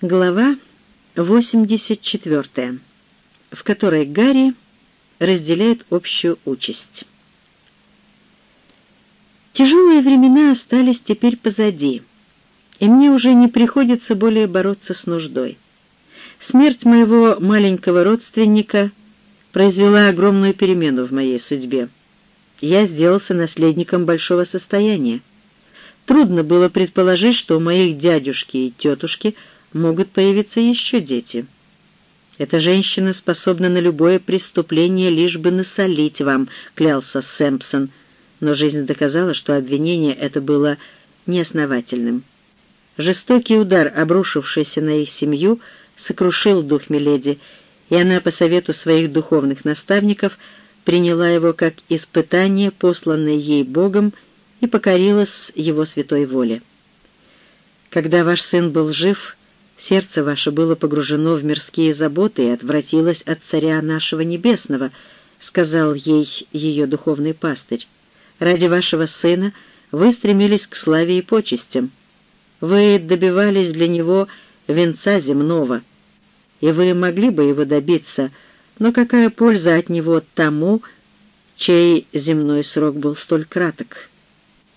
Глава 84, в которой Гарри разделяет общую участь. Тяжелые времена остались теперь позади, и мне уже не приходится более бороться с нуждой. Смерть моего маленького родственника произвела огромную перемену в моей судьбе. Я сделался наследником большого состояния. Трудно было предположить, что у моих дядюшки и тетушки – могут появиться еще дети. Эта женщина способна на любое преступление, лишь бы насолить вам, клялся Сэмпсон, но жизнь доказала, что обвинение это было неосновательным. Жестокий удар, обрушившийся на их семью, сокрушил дух Миледи, и она по совету своих духовных наставников приняла его как испытание, посланное ей Богом, и покорилась его святой воле. Когда ваш сын был жив, Сердце ваше было погружено в мирские заботы и отвратилось от Царя нашего Небесного», — сказал ей ее духовный пастырь. «Ради вашего сына вы стремились к славе и почестям. Вы добивались для него венца земного, и вы могли бы его добиться, но какая польза от него тому, чей земной срок был столь краток?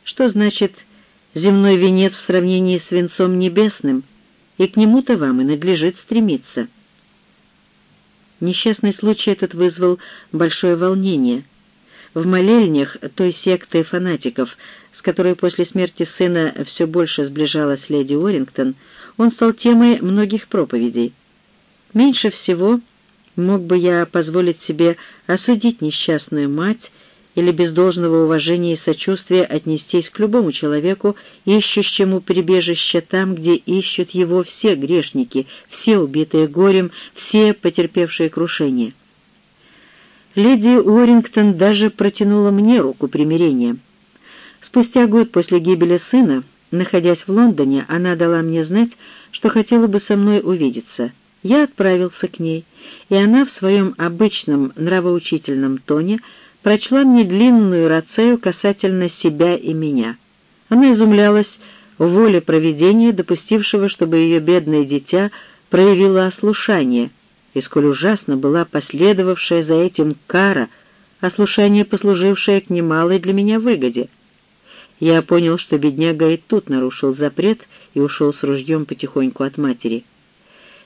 Что значит земной венец в сравнении с венцом небесным?» И к нему-то вам и надлежит стремиться. Несчастный случай этот вызвал большое волнение. В молельнях той секты фанатиков, с которой после смерти сына все больше сближалась леди Уоррингтон, он стал темой многих проповедей. Меньше всего мог бы я позволить себе осудить несчастную мать или без должного уважения и сочувствия отнестись к любому человеку, ищущему прибежище там, где ищут его все грешники, все убитые горем, все потерпевшие крушение. Леди Уоррингтон даже протянула мне руку примирения. Спустя год после гибели сына, находясь в Лондоне, она дала мне знать, что хотела бы со мной увидеться. Я отправился к ней, и она в своем обычном нравоучительном тоне прочла мне длинную рацею касательно себя и меня. Она изумлялась воле провидения, допустившего, чтобы ее бедное дитя проявило ослушание, и сколь ужасно была последовавшая за этим кара, ослушание, послужившее к немалой для меня выгоде. Я понял, что бедняга и тут нарушил запрет и ушел с ружьем потихоньку от матери.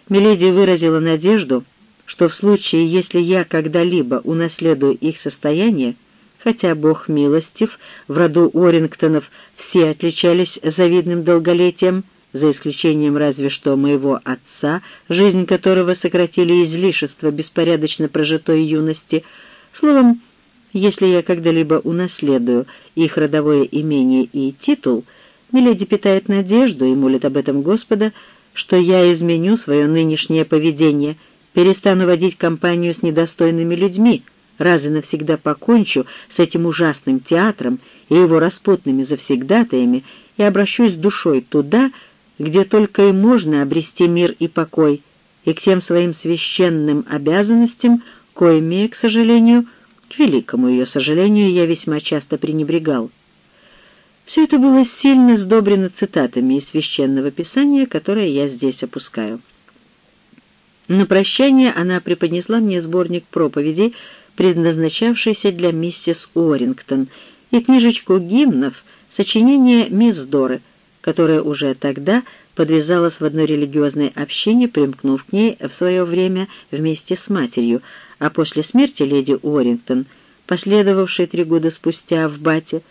Миледи выразила надежду — что в случае, если я когда-либо унаследую их состояние, хотя Бог милостив, в роду Уоррингтонов все отличались завидным долголетием, за исключением разве что моего отца, жизнь которого сократили излишества беспорядочно прожитой юности. Словом, если я когда-либо унаследую их родовое имение и титул, Миледи питает надежду и молит об этом Господа, что я изменю свое нынешнее поведение — перестану водить компанию с недостойными людьми, раз и навсегда покончу с этим ужасным театром и его распутными завсегдатаями и обращусь душой туда, где только и можно обрести мир и покой, и к тем своим священным обязанностям, коими, к сожалению, к великому ее сожалению, я весьма часто пренебрегал. Все это было сильно сдобрено цитатами из священного писания, которое я здесь опускаю. На прощание она преподнесла мне сборник проповедей, предназначавшийся для миссис Уоррингтон, и книжечку гимнов, сочинение мисс Доры, которая уже тогда подвязалась в одно религиозное общение, примкнув к ней в свое время вместе с матерью, а после смерти леди Уоррингтон, последовавшей три года спустя в Бате,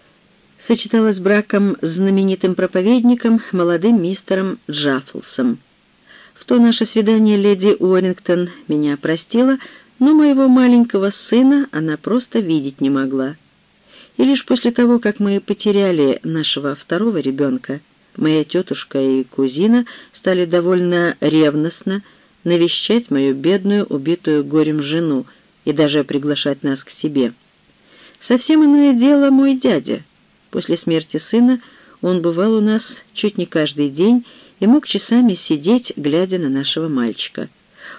сочеталась браком с знаменитым проповедником, молодым мистером Джаффлсом. В то наше свидание леди Уоррингтон меня простила, но моего маленького сына она просто видеть не могла. И лишь после того, как мы потеряли нашего второго ребенка, моя тетушка и кузина стали довольно ревностно навещать мою бедную, убитую горем жену и даже приглашать нас к себе. Совсем иное дело мой дядя. После смерти сына он бывал у нас чуть не каждый день и мог часами сидеть, глядя на нашего мальчика.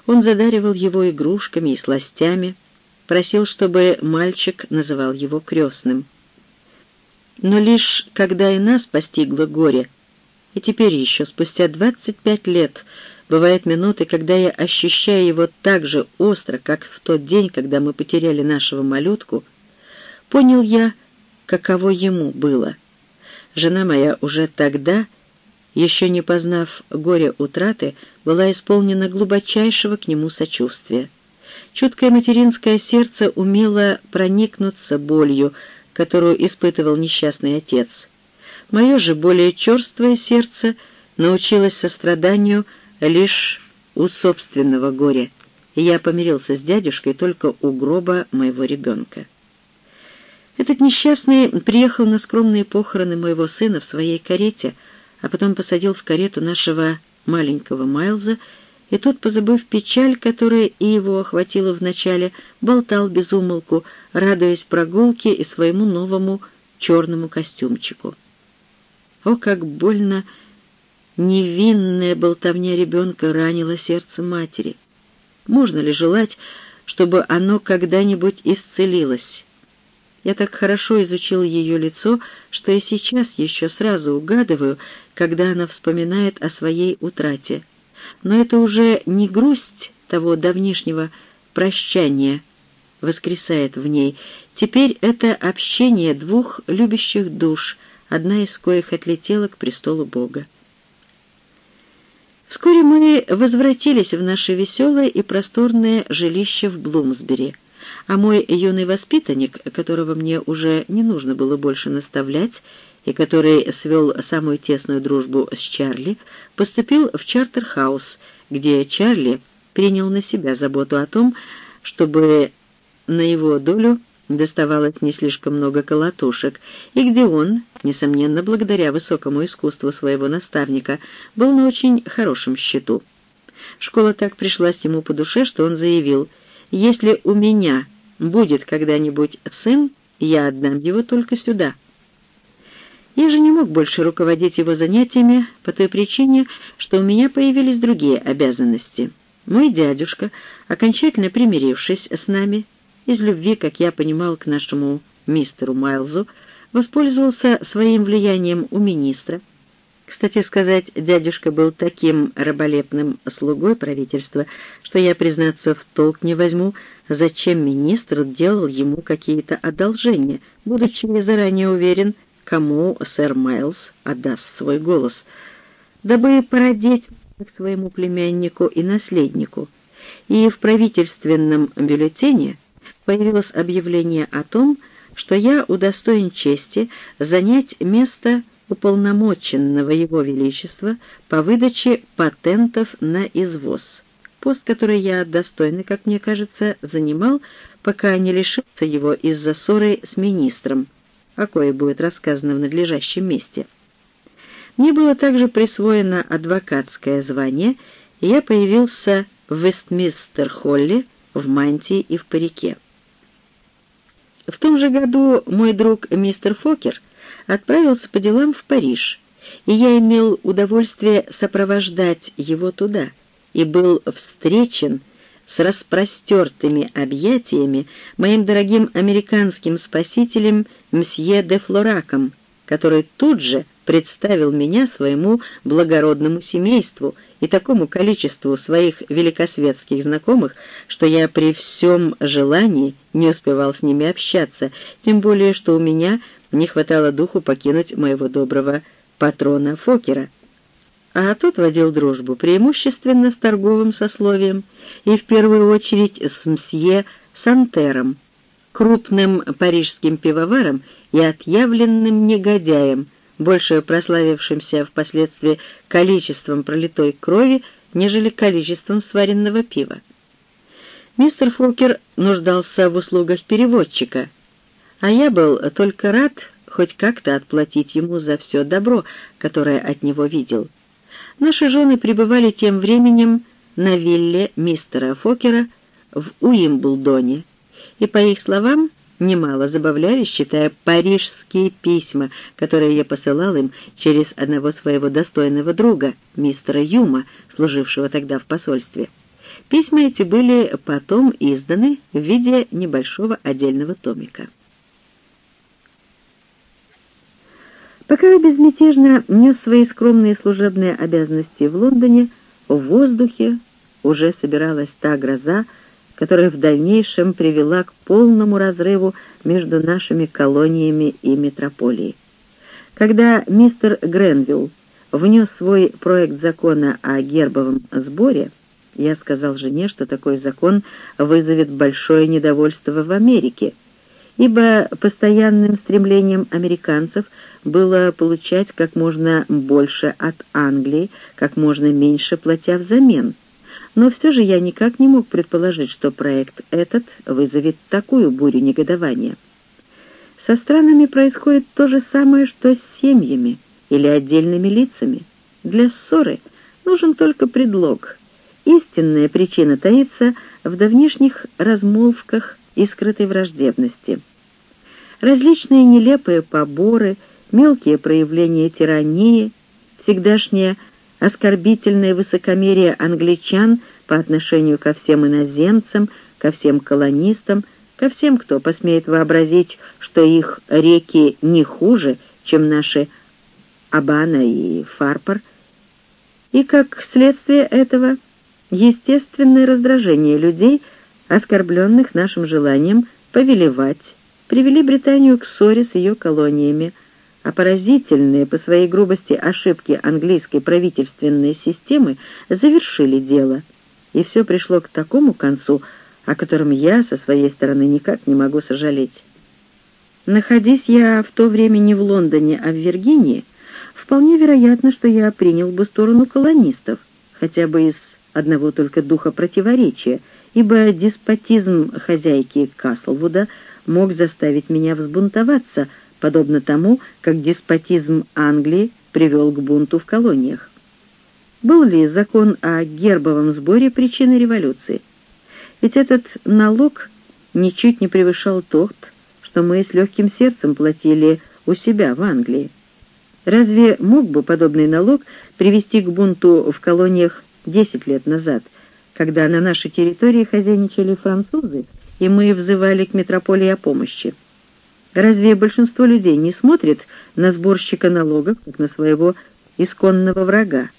Он задаривал его игрушками и сластями, просил, чтобы мальчик называл его крестным. Но лишь когда и нас постигло горе, и теперь еще, спустя двадцать пять лет, Бывают минуты, когда я ощущаю его так же остро, как в тот день, когда мы потеряли нашего малютку. Понял я, каково ему было. Жена моя уже тогда, еще не познав горе утраты, была исполнена глубочайшего к нему сочувствия. Чуткое материнское сердце умело проникнуться болью, которую испытывал несчастный отец. Мое же более черствое сердце научилось состраданию лишь у собственного горя, и я помирился с дядюшкой только у гроба моего ребенка. Этот несчастный приехал на скромные похороны моего сына в своей карете, а потом посадил в карету нашего маленького Майлза, и тот, позабыв печаль, которая и его охватила вначале, болтал без умолку, радуясь прогулке и своему новому черному костюмчику. О, как больно невинная болтовня ребенка ранила сердце матери! Можно ли желать, чтобы оно когда-нибудь исцелилось? Я так хорошо изучил ее лицо, что и сейчас еще сразу угадываю, когда она вспоминает о своей утрате. Но это уже не грусть того давнишнего прощания воскресает в ней. Теперь это общение двух любящих душ, одна из коих отлетела к престолу Бога. Вскоре мы возвратились в наше веселое и просторное жилище в Блумсбери — а мой юный воспитанник, которого мне уже не нужно было больше наставлять, и который свел самую тесную дружбу с Чарли, поступил в Чартерхаус, где Чарли принял на себя заботу о том, чтобы на его долю доставалось не слишком много колотушек, и где он, несомненно, благодаря высокому искусству своего наставника, был на очень хорошем счету. Школа так пришлась ему по душе, что он заявил — если у меня будет когда-нибудь сын, я отдам его только сюда. Я же не мог больше руководить его занятиями по той причине, что у меня появились другие обязанности. Мой дядюшка, окончательно примирившись с нами, из любви, как я понимал, к нашему мистеру Майлзу, воспользовался своим влиянием у министра, кстати сказать, дядюшка был таким раболепным слугой правительства, что я, признаться, в толк не возьму, зачем министр делал ему какие-то одолжения, будучи заранее уверен, кому сэр Майлз отдаст свой голос, дабы породить к своему племяннику и наследнику. И в правительственном бюллетене появилось объявление о том, что я удостоен чести занять место уполномоченного Его Величества по выдаче патентов на извоз, пост, который я достойно, как мне кажется, занимал, пока не лишился его из-за ссоры с министром, о кое будет рассказано в надлежащем месте. Мне было также присвоено адвокатское звание, и я появился в Вестминстер-Холле в мантии и в парике. В том же году мой друг мистер Фокер — отправился по делам в Париж, и я имел удовольствие сопровождать его туда и был встречен с распростертыми объятиями моим дорогим американским спасителем мсье де Флораком, который тут же представил меня своему благородному семейству и такому количеству своих великосветских знакомых, что я при всем желании не успевал с ними общаться, тем более что у меня не хватало духу покинуть моего доброго патрона Фокера. А тот водил дружбу преимущественно с торговым сословием и в первую очередь с мсье Сантером, крупным парижским пивоваром и отъявленным негодяем, больше прославившимся впоследствии количеством пролитой крови, нежели количеством сваренного пива. Мистер Фокер нуждался в услугах переводчика, а я был только рад хоть как-то отплатить ему за все добро, которое от него видел. Наши жены пребывали тем временем на вилле мистера Фокера в Уимблдоне, и, по их словам, немало забавлялись, читая парижские письма, которые я посылал им через одного своего достойного друга, мистера Юма, служившего тогда в посольстве. Письма эти были потом изданы в виде небольшого отдельного томика. Пока я безмятежно нес свои скромные служебные обязанности в Лондоне, в воздухе уже собиралась та гроза, которая в дальнейшем привела к полному разрыву между нашими колониями и метрополией. Когда мистер Гренвилл внес свой проект закона о гербовом сборе, я сказал жене, что такой закон вызовет большое недовольство в Америке, ибо постоянным стремлением американцев было получать как можно больше от Англии, как можно меньше платя взамен. Но все же я никак не мог предположить, что проект этот вызовет такую бурю негодования. Со странами происходит то же самое, что с семьями или отдельными лицами. Для ссоры нужен только предлог. Истинная причина таится в давнишних размолвках и скрытой враждебности. Различные нелепые поборы, мелкие проявления тирании, всегдашнее оскорбительное высокомерие англичан по отношению ко всем иноземцам, ко всем колонистам, ко всем, кто посмеет вообразить, что их реки не хуже, чем наши Абана и Фарпар, и как следствие этого естественное раздражение людей, оскорбленных нашим желанием повелевать, привели Британию к ссоре с ее колониями, а поразительные по своей грубости ошибки английской правительственной системы завершили дело, и все пришло к такому концу, о котором я со своей стороны никак не могу сожалеть. Находясь я в то время не в Лондоне, а в Виргинии, вполне вероятно, что я принял бы сторону колонистов, хотя бы из одного только духа противоречия, ибо деспотизм хозяйки Каслвуда мог заставить меня взбунтоваться, подобно тому, как деспотизм Англии привел к бунту в колониях. Был ли закон о гербовом сборе причиной революции? Ведь этот налог ничуть не превышал тот, что мы с легким сердцем платили у себя в Англии. Разве мог бы подобный налог привести к бунту в колониях 10 лет назад, когда на нашей территории хозяйничали французы, и мы взывали к метрополии о помощи? Разве большинство людей не смотрит на сборщика налогов, как на своего исконного врага?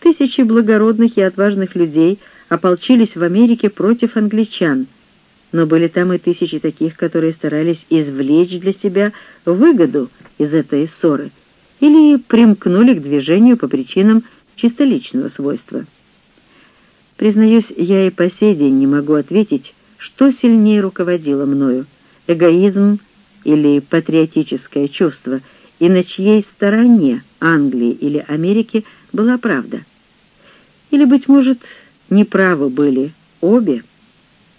Тысячи благородных и отважных людей ополчились в Америке против англичан, но были там и тысячи таких, которые старались извлечь для себя выгоду из этой ссоры или примкнули к движению по причинам чисто личного свойства. Признаюсь, я и по сей день не могу ответить, что сильнее руководило мною — эгоизм или патриотическое чувство, и на чьей стороне, Англии или Америки, была правда. Или, быть может, неправы были обе.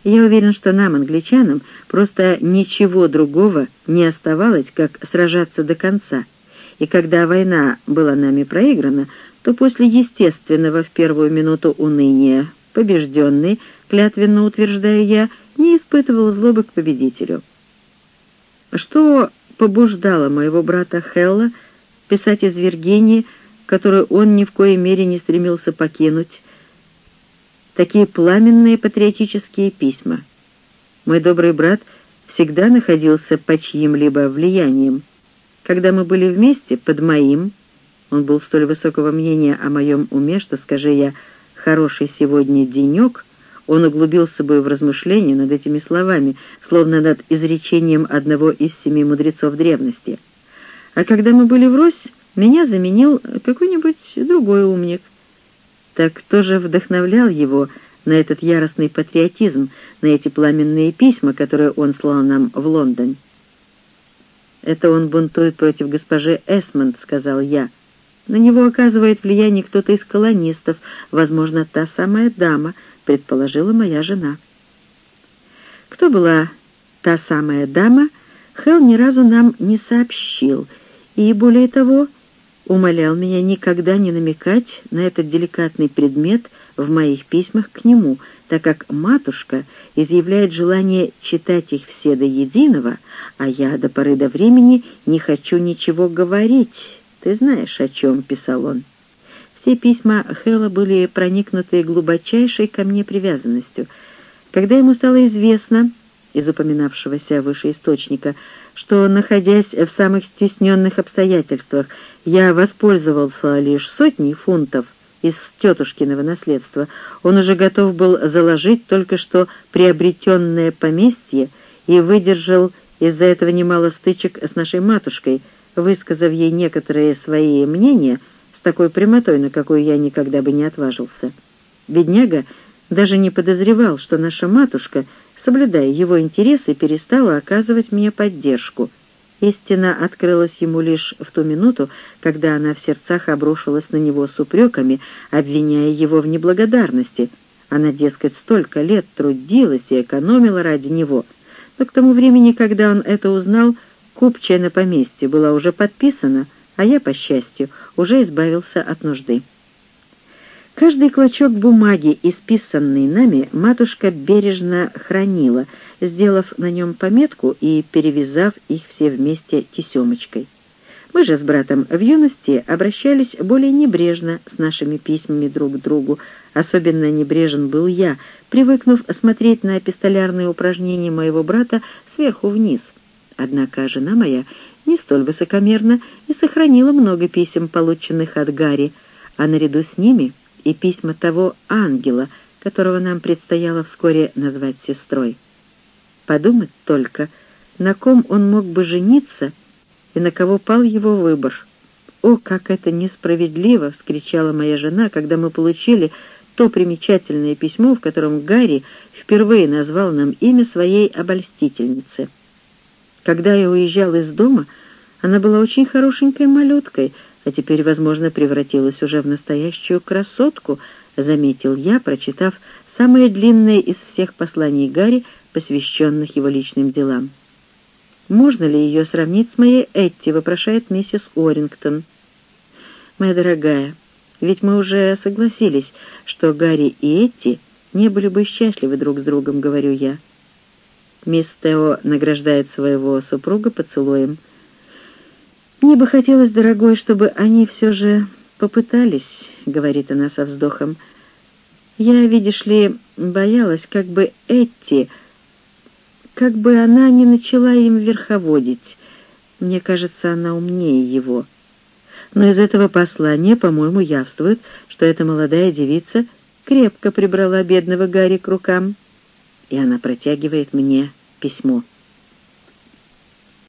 Я уверен, что нам, англичанам, просто ничего другого не оставалось, как сражаться до конца. И когда война была нами проиграна, то после естественного в первую минуту уныния побежденный, клятвенно утверждаю я, не испытывал злобы к победителю. Что побуждало моего брата Хелла писать из Виргинии, которую он ни в коей мере не стремился покинуть, такие пламенные патриотические письма? Мой добрый брат всегда находился под чьим-либо влиянием. Когда мы были вместе, под моим, он был столь высокого мнения о моем уме, что, скажи я, «хороший сегодня денек», он углубился бы в размышления над этими словами, словно над изречением одного из семи мудрецов древности. А когда мы были врозь, меня заменил какой-нибудь другой умник. Так кто же вдохновлял его на этот яростный патриотизм, на эти пламенные письма, которые он слал нам в Лондон? «Это он бунтует против госпожи Эсмонд», — сказал я. На него оказывает влияние кто-то из колонистов, возможно, та самая дама, предположила моя жена. Кто была та самая дама, Хелл ни разу нам не сообщил, и, более того, умолял меня никогда не намекать на этот деликатный предмет в моих письмах к нему, так как матушка изъявляет желание читать их все до единого, а я до поры до времени не хочу ничего говорить, «Ты знаешь, о чем?» — писал он. Все письма Хэлла были проникнуты глубочайшей ко мне привязанностью. Когда ему стало известно, из упоминавшегося выше источника, что, находясь в самых стесненных обстоятельствах, я воспользовался лишь сотней фунтов из тетушкиного наследства. Он уже готов был заложить только что приобретенное поместье и выдержал из-за этого немало стычек с нашей матушкой, высказав ей некоторые свои мнения такой прямотой, на какую я никогда бы не отважился. Бедняга даже не подозревал, что наша матушка, соблюдая его интересы, перестала оказывать мне поддержку. Истина открылась ему лишь в ту минуту, когда она в сердцах обрушилась на него с упреками, обвиняя его в неблагодарности. Она, дескать, столько лет трудилась и экономила ради него. Но к тому времени, когда он это узнал, купчая на поместье была уже подписана, а я, по счастью, уже избавился от нужды. Каждый клочок бумаги, исписанный нами, матушка бережно хранила, сделав на нем пометку и перевязав их все вместе тесемочкой. Мы же с братом в юности обращались более небрежно с нашими письмами друг к другу. Особенно небрежен был я, привыкнув смотреть на эпистолярные упражнения моего брата сверху вниз. Однако жена моя не столь высокомерна и сохранила много писем, полученных от Гарри, а наряду с ними — и письма того ангела, которого нам предстояло вскоре назвать сестрой. Подумать только, на ком он мог бы жениться и на кого пал его выбор. «О, как это несправедливо!» — вскричала моя жена, когда мы получили то примечательное письмо, в котором Гарри впервые назвал нам имя своей обольстительницы. Когда я уезжал из дома, она была очень хорошенькой малюткой — а теперь, возможно, превратилась уже в настоящую красотку, заметил я, прочитав самое длинное из всех посланий Гарри, посвященных его личным делам. «Можно ли ее сравнить с моей Этти?» — вопрошает миссис Орингтон. «Моя дорогая, ведь мы уже согласились, что Гарри и Этти не были бы счастливы друг с другом», — говорю я. Мисс Тео награждает своего супруга поцелуем — «Мне бы хотелось, дорогой, чтобы они все же попытались», — говорит она со вздохом. «Я, видишь ли, боялась, как бы Этти, как бы она не начала им верховодить. Мне кажется, она умнее его. Но из этого послания, по-моему, явствует, что эта молодая девица крепко прибрала бедного Гарри к рукам. И она протягивает мне письмо.